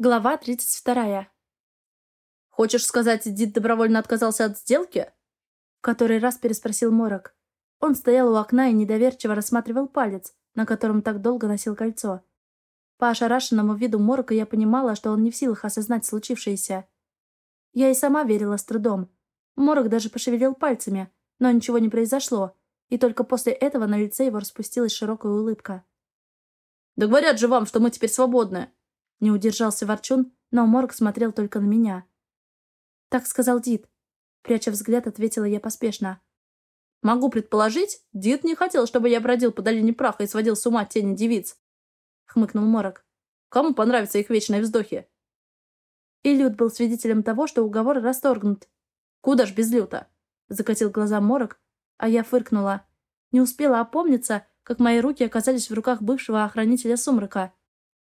Глава 32. «Хочешь сказать, Дид добровольно отказался от сделки?» В который раз переспросил Морок. Он стоял у окна и недоверчиво рассматривал палец, на котором так долго носил кольцо. По ошарашенному виду Морока я понимала, что он не в силах осознать случившееся. Я и сама верила с трудом. Морок даже пошевелил пальцами, но ничего не произошло, и только после этого на лице его распустилась широкая улыбка. «Да говорят же вам, что мы теперь свободны!» Не удержался Ворчун, но Морг смотрел только на меня. «Так сказал Дид». Пряча взгляд, ответила я поспешно. «Могу предположить, Дид не хотел, чтобы я бродил по долине праха и сводил с ума тени девиц», — хмыкнул Морок. «Кому понравятся их вечные вздохи?» И Люд был свидетелем того, что уговор расторгнут. «Куда ж без Люта?» — закатил глаза Морок, а я фыркнула. Не успела опомниться, как мои руки оказались в руках бывшего охранителя сумрака.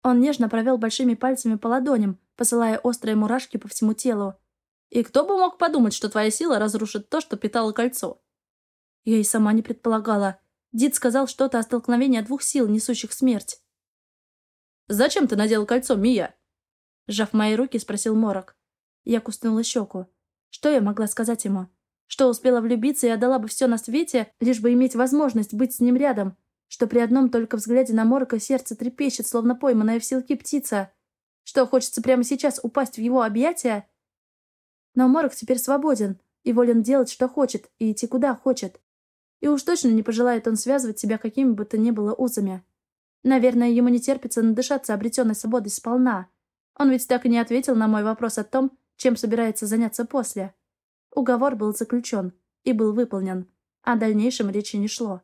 Он нежно провел большими пальцами по ладоням, посылая острые мурашки по всему телу. «И кто бы мог подумать, что твоя сила разрушит то, что питало кольцо?» Я и сама не предполагала. Дид сказал что-то о столкновении двух сил, несущих смерть. «Зачем ты надел кольцо, Мия?» Сжав мои руки, спросил Морок. Я куснула щеку. Что я могла сказать ему? Что успела влюбиться и отдала бы все на свете, лишь бы иметь возможность быть с ним рядом, что при одном только взгляде на Морока сердце трепещет, словно пойманная в силке птица, что хочется прямо сейчас упасть в его объятия. Но Морок теперь свободен и волен делать, что хочет, и идти куда хочет. И уж точно не пожелает он связывать себя какими бы то ни было узами. Наверное, ему не терпится надышаться обретенной свободой сполна. Он ведь так и не ответил на мой вопрос о том, чем собирается заняться после. Уговор был заключен и был выполнен, о дальнейшем речи не шло.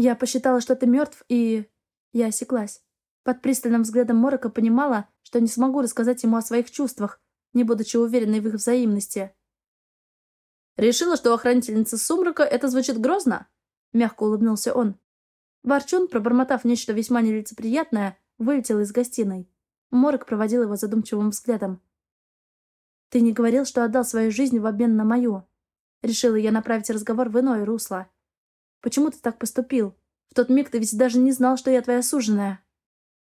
Я посчитала, что ты мертв, и... Я осеклась. Под пристальным взглядом Морока понимала, что не смогу рассказать ему о своих чувствах, не будучи уверенной в их взаимности. «Решила, что охранительница сумрака это звучит грозно?» Мягко улыбнулся он. Ворчун, пробормотав нечто весьма нелицеприятное, вылетел из гостиной. Морок проводил его задумчивым взглядом. «Ты не говорил, что отдал свою жизнь в обмен на мою?» Решила я направить разговор в иное русло. Почему ты так поступил? В тот миг ты ведь даже не знал, что я твоя суженая.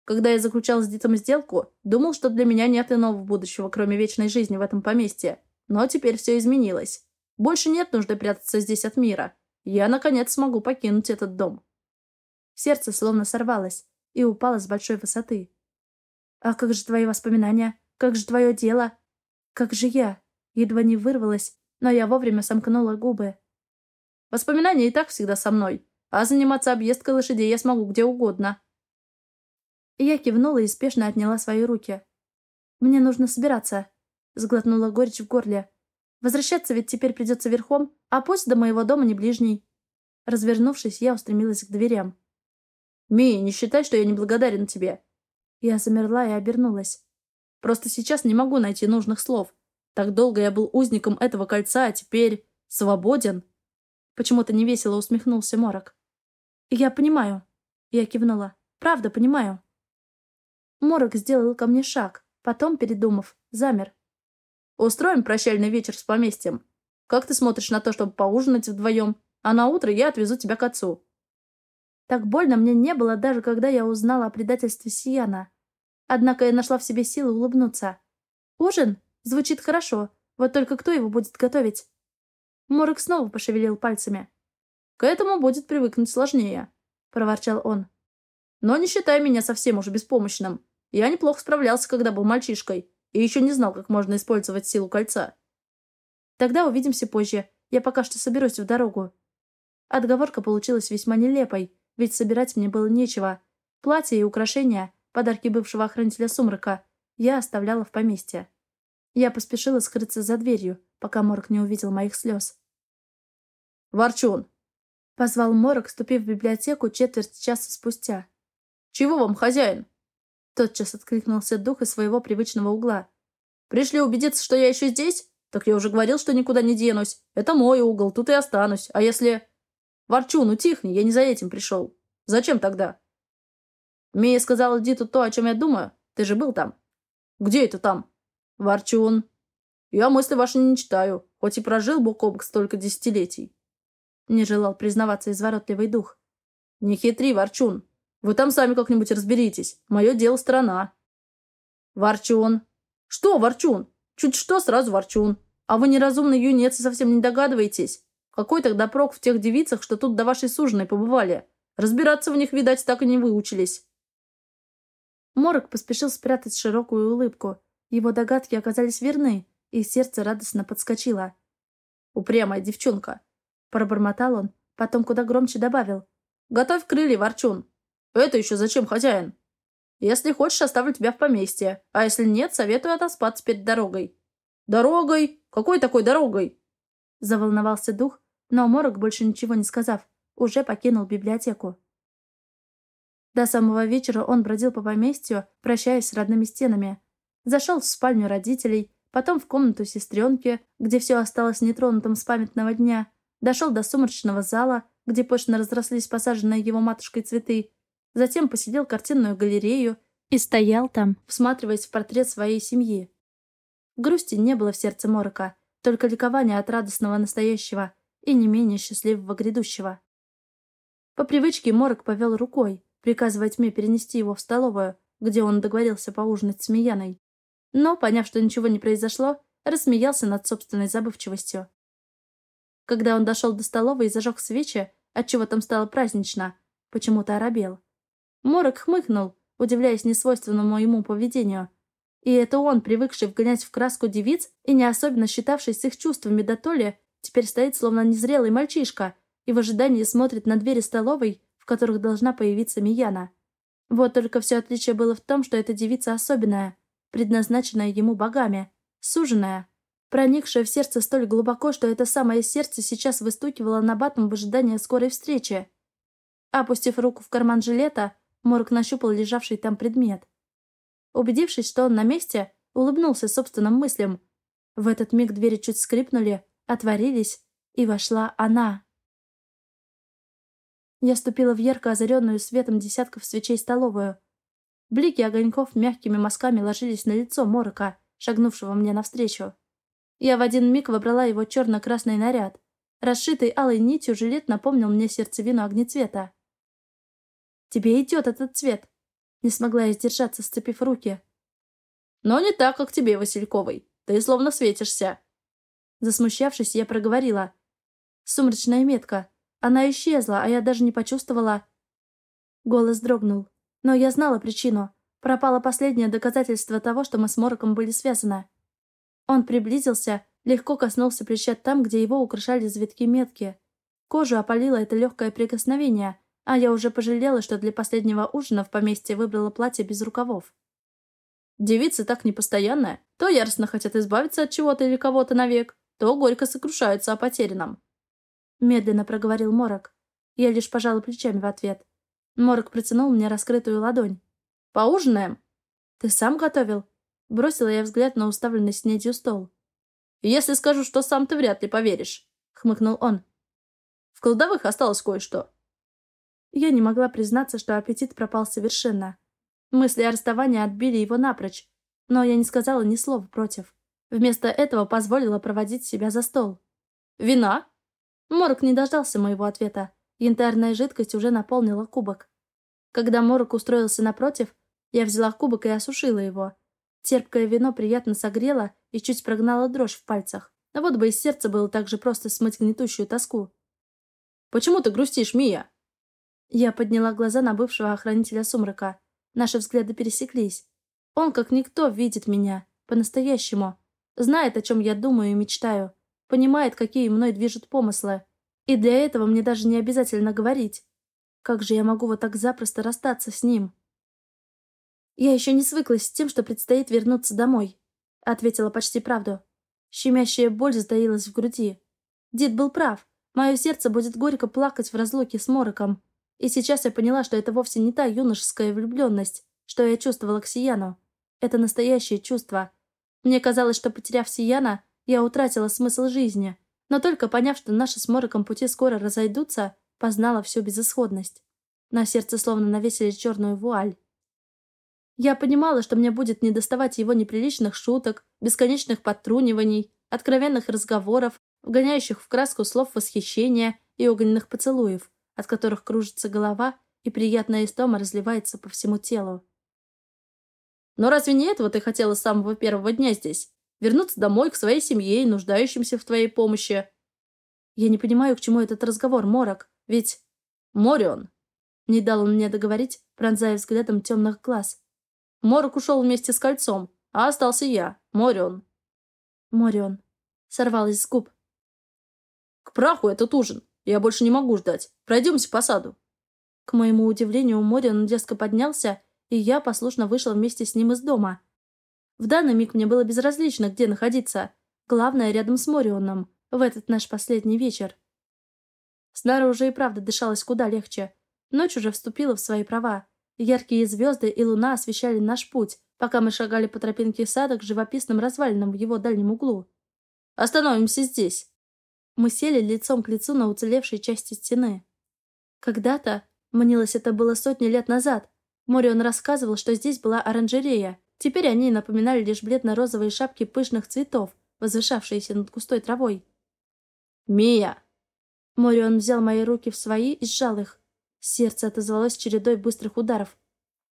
Когда я заключал с Дитом сделку, думал, что для меня нет иного будущего, кроме вечной жизни в этом поместье. Но теперь все изменилось. Больше нет нужды прятаться здесь от мира. Я, наконец, смогу покинуть этот дом. Сердце словно сорвалось и упало с большой высоты. «А как же твои воспоминания? Как же твое дело? Как же я?» Едва не вырвалась, но я вовремя сомкнула губы. Воспоминания и так всегда со мной, а заниматься объездкой лошадей я смогу где угодно». Я кивнула и спешно отняла свои руки. «Мне нужно собираться», — сглотнула горечь в горле. «Возвращаться ведь теперь придется верхом, а пусть до моего дома не ближний». Развернувшись, я устремилась к дверям. «Мия, не считай, что я неблагодарен тебе». Я замерла и обернулась. «Просто сейчас не могу найти нужных слов. Так долго я был узником этого кольца, а теперь свободен». Почему-то невесело усмехнулся Морок. «Я понимаю». Я кивнула. «Правда, понимаю». Морок сделал ко мне шаг, потом, передумав, замер. «Устроим прощальный вечер с поместьем. Как ты смотришь на то, чтобы поужинать вдвоем, а на утро я отвезу тебя к отцу?» Так больно мне не было, даже когда я узнала о предательстве Сияна. Однако я нашла в себе силы улыбнуться. «Ужин? Звучит хорошо. Вот только кто его будет готовить?» Морок снова пошевелил пальцами. «К этому будет привыкнуть сложнее», — проворчал он. «Но не считай меня совсем уж беспомощным. Я неплохо справлялся, когда был мальчишкой, и еще не знал, как можно использовать силу кольца». «Тогда увидимся позже. Я пока что соберусь в дорогу». Отговорка получилась весьма нелепой, ведь собирать мне было нечего. Платье и украшения, подарки бывшего охранителя сумрака, я оставляла в поместье. Я поспешила скрыться за дверью, пока Морок не увидел моих слез. «Ворчун!» — позвал Морок, ступив в библиотеку четверть часа спустя. «Чего вам, хозяин?» Тотчас откликнулся дух из своего привычного угла. «Пришли убедиться, что я еще здесь? Так я уже говорил, что никуда не денусь. Это мой угол, тут и останусь. А если...» «Ворчун, утихни, я не за этим пришел. Зачем тогда?» «Мия сказала Диту то, о чем я думаю. Ты же был там». «Где это там?» «Ворчун, я мысли ваши не читаю, хоть и прожил бок о бок столько десятилетий. Не желал признаваться изворотливый дух. Не хитри, Ворчун. Вы там сами как-нибудь разберитесь. Мое дело страна. Ворчун. Что, Ворчун? Чуть что, сразу Ворчун. А вы неразумный юнец и совсем не догадываетесь. Какой тогда прок в тех девицах, что тут до вашей суженой побывали? Разбираться в них, видать, так и не выучились. Морок поспешил спрятать широкую улыбку. Его догадки оказались верны, и сердце радостно подскочило. «Упрямая девчонка!» Пробормотал он, потом куда громче добавил. «Готовь крылья, Ворчун! Это еще зачем, хозяин? Если хочешь, оставлю тебя в поместье, а если нет, советую отоспаться перед дорогой». «Дорогой? Какой такой дорогой?» Заволновался дух, но Морок, больше ничего не сказав, уже покинул библиотеку. До самого вечера он бродил по поместью, прощаясь с родными стенами. Зашел в спальню родителей, потом в комнату сестренки, где все осталось нетронутым с памятного дня, дошел до сумрачного зала, где пышно разрослись посаженные его матушкой цветы, затем посидел картинную галерею и стоял там, всматриваясь в портрет своей семьи. Грусти не было в сердце Морока, только ликование от радостного настоящего и не менее счастливого грядущего. По привычке Морок повел рукой, приказывая тьме перенести его в столовую, где он договорился поужинать с Мияной. Но, поняв, что ничего не произошло, рассмеялся над собственной забывчивостью. Когда он дошел до столовой и зажег свечи, отчего там стало празднично, почему-то оробел. Морок хмыкнул, удивляясь несвойственному ему поведению. И это он, привыкший вгонять в краску девиц и не особенно считавший с их чувствами до то теперь стоит словно незрелый мальчишка и в ожидании смотрит на двери столовой, в которых должна появиться Мияна. Вот только все отличие было в том, что эта девица особенная, предназначенная ему богами, суженная, проникшая в сердце столь глубоко, что это самое сердце сейчас выстукивало на батом в ожидании скорой встречи. Опустив руку в карман жилета, Морг нащупал лежавший там предмет. Убедившись, что он на месте, улыбнулся собственным мыслям. В этот миг двери чуть скрипнули, отворились, и вошла она. Я ступила в ярко озаренную светом десятков свечей столовую. Блики огоньков мягкими мазками ложились на лицо Морока, шагнувшего мне навстречу. Я в один миг выбрала его черно-красный наряд. Расшитый алой нитью жилет напомнил мне сердцевину огнецвета. «Тебе идет этот цвет!» Не смогла я сдержаться, сцепив руки. «Но не так, как тебе, Васильковой. Ты словно светишься!» Засмущавшись, я проговорила. «Сумрачная метка. Она исчезла, а я даже не почувствовала...» Голос дрогнул. Но я знала причину. Пропало последнее доказательство того, что мы с Мороком были связаны. Он приблизился, легко коснулся плеча там, где его украшали завитки метки. Кожу опалило это легкое прикосновение, а я уже пожалела, что для последнего ужина в поместье выбрала платье без рукавов. Девицы так непостоянные. То яростно хотят избавиться от чего-то или кого-то навек, то горько сокрушаются о потерянном. Медленно проговорил Морок. Я лишь пожала плечами в ответ. Морок протянул мне раскрытую ладонь. «Поужинаем?» «Ты сам готовил?» Бросила я взгляд на уставленный снедью стол. «Если скажу, что сам ты вряд ли поверишь», — хмыкнул он. «В кладовых осталось кое-что». Я не могла признаться, что аппетит пропал совершенно. Мысли о расставании отбили его напрочь, но я не сказала ни слова против. Вместо этого позволила проводить себя за стол. «Вина?» Морок не дождался моего ответа. Янтарная жидкость уже наполнила кубок. Когда Морок устроился напротив, я взяла кубок и осушила его. Терпкое вино приятно согрело и чуть прогнало дрожь в пальцах. А вот бы из сердца было так же просто смыть гнетущую тоску. «Почему ты грустишь, Мия?» Я подняла глаза на бывшего охранителя сумрака. Наши взгляды пересеклись. Он, как никто, видит меня. По-настоящему. Знает, о чем я думаю и мечтаю. Понимает, какие мной движут помыслы. И для этого мне даже не обязательно говорить. Как же я могу вот так запросто расстаться с ним? Я еще не свыклась с тем, что предстоит вернуться домой. Ответила почти правду. Щемящая боль затаилась в груди. Дед был прав. Мое сердце будет горько плакать в разлуке с Мороком. И сейчас я поняла, что это вовсе не та юношеская влюбленность, что я чувствовала к Сияну. Это настоящее чувство. Мне казалось, что, потеряв Сияна, я утратила смысл жизни. Но только поняв, что наши с Мороком пути скоро разойдутся, познала всю безысходность. На сердце словно навесили черную вуаль. Я понимала, что мне будет недоставать его неприличных шуток, бесконечных подтруниваний, откровенных разговоров, вгоняющих в краску слов восхищения и огненных поцелуев от которых кружится голова и приятная истома разливается по всему телу. Но разве не этого ты хотела с самого первого дня здесь? Вернуться домой к своей семье и нуждающимся в твоей помощи?» «Я не понимаю, к чему этот разговор, Морок. Ведь...» «Морион!» Не дал он мне договорить, пронзая взглядом темных глаз. Морок ушел вместе с кольцом, а остался я, Морион. Морион. Сорвалась с губ. К праху этот ужин. Я больше не могу ждать. Пройдемся по саду. К моему удивлению, Морион дерзко поднялся, и я послушно вышла вместе с ним из дома. В данный миг мне было безразлично, где находиться. Главное, рядом с Морионом, в этот наш последний вечер. Снаружи и правда дышалось куда легче. Ночь уже вступила в свои права. Яркие звезды и луна освещали наш путь, пока мы шагали по тропинке сада к живописным развалинам в его дальнем углу. «Остановимся здесь!» Мы сели лицом к лицу на уцелевшей части стены. Когда-то, мнилось это было сотни лет назад, Морион рассказывал, что здесь была оранжерея. Теперь они напоминали лишь бледно-розовые шапки пышных цветов, возвышавшиеся над густой травой. «Мия!» Морион взял мои руки в свои и сжал их. Сердце отозвалось чередой быстрых ударов.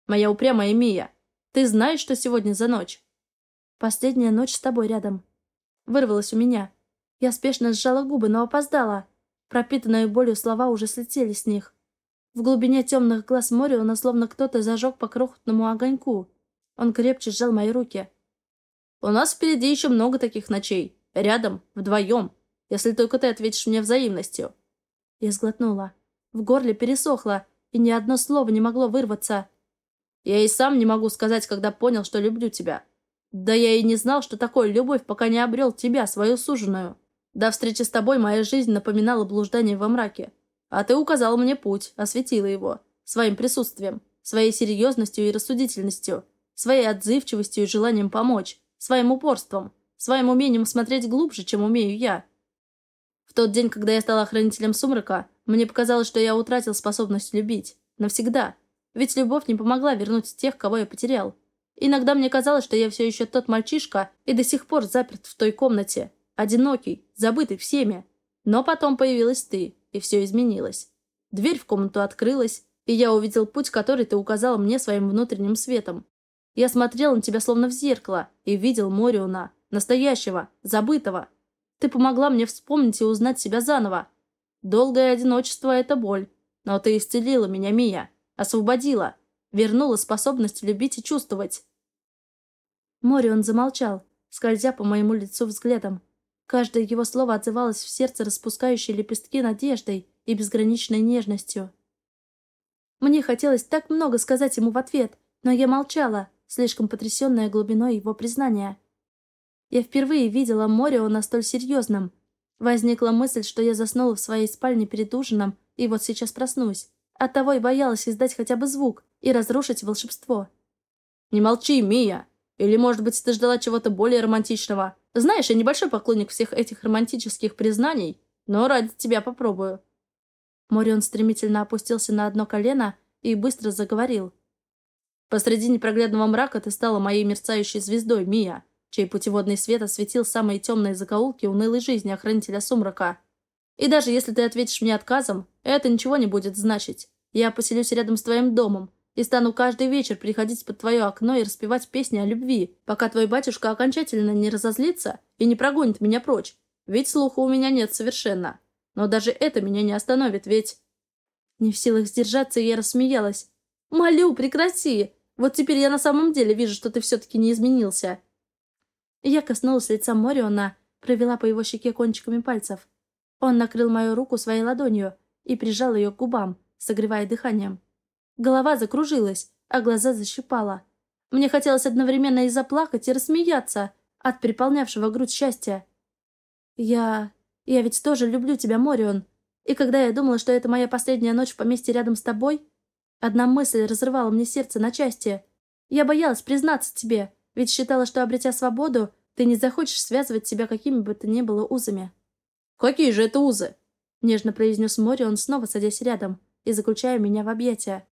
«Моя упрямая Мия, ты знаешь, что сегодня за ночь?» «Последняя ночь с тобой рядом». Вырвалась у меня. Я спешно сжала губы, но опоздала. Пропитанные болью слова уже слетели с них. В глубине темных глаз Мориона словно кто-то зажег по крохотному огоньку. Он крепче сжал мои руки. «У нас впереди еще много таких ночей. Рядом, вдвоем. Если только ты ответишь мне взаимностью». Я сглотнула. В горле пересохло, и ни одно слово не могло вырваться. «Я и сам не могу сказать, когда понял, что люблю тебя. Да я и не знал, что такое любовь, пока не обрел тебя, свою суженую. До встречи с тобой моя жизнь напоминала блуждание во мраке. А ты указал мне путь, осветила его. Своим присутствием, своей серьезностью и рассудительностью, своей отзывчивостью и желанием помочь, своим упорством, своим умением смотреть глубже, чем умею я. В тот день, когда я стала хранителем сумрака, мне показалось, что я утратил способность любить. Навсегда. Ведь любовь не помогла вернуть тех, кого я потерял. Иногда мне казалось, что я все еще тот мальчишка и до сих пор заперт в той комнате. Одинокий, забытый всеми. Но потом появилась ты, и все изменилось. Дверь в комнату открылась, и я увидел путь, который ты указала мне своим внутренним светом. Я смотрел на тебя словно в зеркало и видел Мориона, настоящего, забытого. Ты помогла мне вспомнить и узнать себя заново. Долгое одиночество — это боль. Но ты исцелила меня, Мия, освободила, вернула способность любить и чувствовать. Морион замолчал, скользя по моему лицу взглядом. Каждое его слово отзывалось в сердце распускающей лепестки надеждой и безграничной нежностью. Мне хотелось так много сказать ему в ответ, но я молчала, слишком потрясенная глубиной его признания. Я впервые видела Мориона столь серьезным. Возникла мысль, что я заснула в своей спальне перед ужином, и вот сейчас проснусь. Оттого и боялась издать хотя бы звук и разрушить волшебство. «Не молчи, Мия! Или, может быть, ты ждала чего-то более романтичного?» Знаешь, я небольшой поклонник всех этих романтических признаний, но ради тебя попробую». Морион стремительно опустился на одно колено и быстро заговорил. «Посреди непроглядного мрака ты стала моей мерцающей звездой, Мия, чей путеводный свет осветил самые темные закоулки унылой жизни охранителя сумрака. И даже если ты ответишь мне отказом, это ничего не будет значить. Я поселюсь рядом с твоим домом, и стану каждый вечер приходить под твое окно и распевать песни о любви, пока твой батюшка окончательно не разозлится и не прогонит меня прочь. Ведь слуха у меня нет совершенно. Но даже это меня не остановит, ведь...» Не в силах сдержаться, я рассмеялась. «Молю, прекрати! Вот теперь я на самом деле вижу, что ты все-таки не изменился». Я коснулась лица Мориона, провела по его щеке кончиками пальцев. Он накрыл мою руку своей ладонью и прижал ее к губам, согревая дыханием. Голова закружилась, а глаза защипала. Мне хотелось одновременно и заплакать, и рассмеяться от переполнявшего грудь счастья. Я... я ведь тоже люблю тебя, Морион. И когда я думала, что это моя последняя ночь в поместье рядом с тобой, одна мысль разрывала мне сердце на части. Я боялась признаться тебе, ведь считала, что, обретя свободу, ты не захочешь связывать себя какими бы то ни было узами. «Какие же это узы?» — нежно произнес Морион, снова садясь рядом и заключая меня в объятия.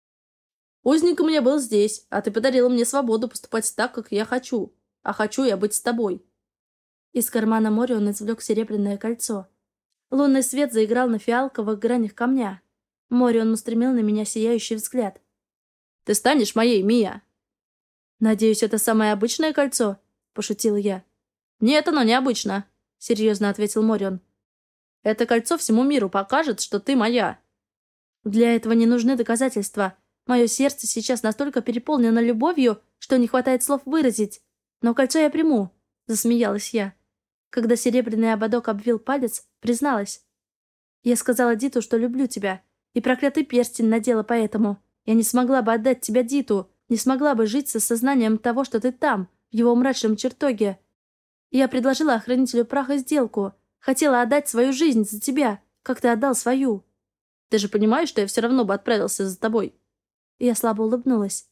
Узником я был здесь, а ты подарила мне свободу поступать так, как я хочу. А хочу я быть с тобой». Из кармана моря он извлек серебряное кольцо. Лунный свет заиграл на фиалковых гранях камня. Море он устремил на меня сияющий взгляд. «Ты станешь моей, Мия!» «Надеюсь, это самое обычное кольцо?» — пошутил я. «Нет, оно необычно», — серьезно ответил Морион. «Это кольцо всему миру покажет, что ты моя». «Для этого не нужны доказательства. Мое сердце сейчас настолько переполнено любовью, что не хватает слов выразить. Но кольцо я приму», — засмеялась я. Когда серебряный ободок обвил палец, призналась. «Я сказала Диту, что люблю тебя, и проклятый перстень надела поэтому. Я не смогла бы отдать тебя Диту, не смогла бы жить со сознанием того, что ты там, в его мрачном чертоге. Я предложила охранителю праха сделку. Хотела отдать свою жизнь за тебя, как ты отдал свою. Ты же понимаешь, что я все равно бы отправился за тобой?» Я слабо улыбнулась.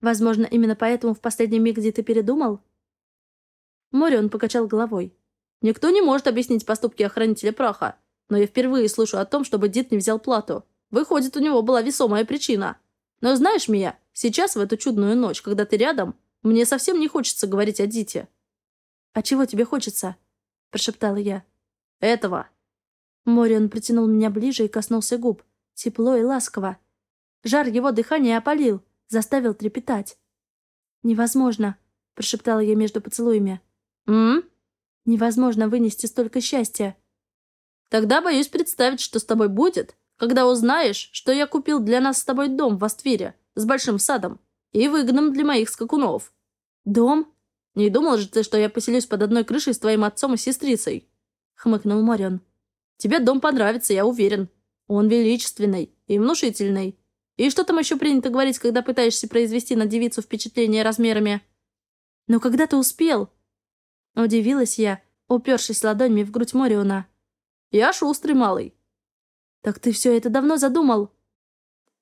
«Возможно, именно поэтому в последний миг где ты передумал?» Морион покачал головой. «Никто не может объяснить поступки охранителя праха, но я впервые слышу о том, чтобы Дит не взял плату. Выходит, у него была весомая причина. Но знаешь, Мия, сейчас, в эту чудную ночь, когда ты рядом, мне совсем не хочется говорить о Дите». «А чего тебе хочется?» – прошептала я. «Этого». Морион притянул меня ближе и коснулся губ. Тепло и ласково. Жар его дыхания опалил, заставил трепетать. «Невозможно», — прошептала я между поцелуями. «М?», «Невозможно вынести столько счастья». «Тогда боюсь представить, что с тобой будет, когда узнаешь, что я купил для нас с тобой дом в Аствере с большим садом и выгоном для моих скакунов». «Дом?» «Не думал же ты, что я поселюсь под одной крышей с твоим отцом и сестрицей?» — хмыкнул Морион. «Тебе дом понравится, я уверен. Он величественный и внушительный. И что там еще принято говорить, когда пытаешься произвести на девицу впечатление размерами? «Но когда ты успел?» Удивилась я, упершись ладонями в грудь Мориона. «Я шустрый малый». «Так ты все это давно задумал?»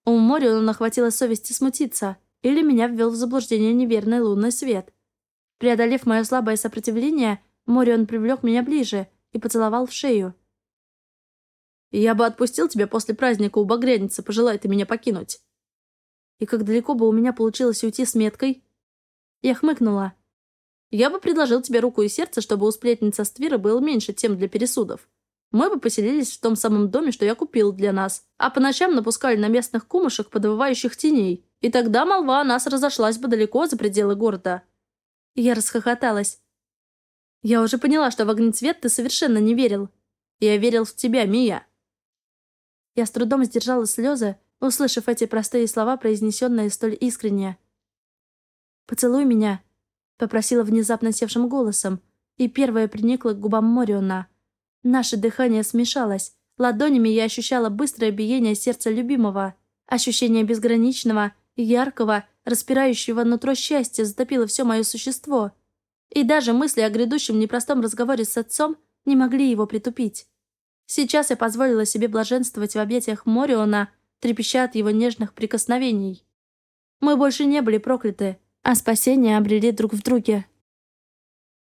У Мориона хватило совести смутиться, или меня ввел в заблуждение неверный лунный свет. Преодолев мое слабое сопротивление, Морион привлек меня ближе и поцеловал в шею. Я бы отпустил тебя после праздника у Багряницы, пожелай ты меня покинуть. И как далеко бы у меня получилось уйти с меткой? Я хмыкнула. Я бы предложил тебе руку и сердце, чтобы у сплетницы Ствира было меньше тем для пересудов. Мы бы поселились в том самом доме, что я купил для нас, а по ночам напускали на местных кумушек подвывающих теней. И тогда молва о нас разошлась бы далеко за пределы города. Я расхохоталась. Я уже поняла, что в огнецвет ты совершенно не верил. Я верил в тебя, Мия. Я с трудом сдержала слезы, услышав эти простые слова, произнесенные столь искренне. «Поцелуй меня», — попросила внезапно севшим голосом, и первая приникла к губам Мориона. Наше дыхание смешалось. Ладонями я ощущала быстрое биение сердца любимого. Ощущение безграничного, яркого, распирающего нутро счастья затопило все мое существо. И даже мысли о грядущем непростом разговоре с отцом не могли его притупить. Сейчас я позволила себе блаженствовать в объятиях Мориона, трепеща от его нежных прикосновений. Мы больше не были прокляты, а спасение обрели друг в друге.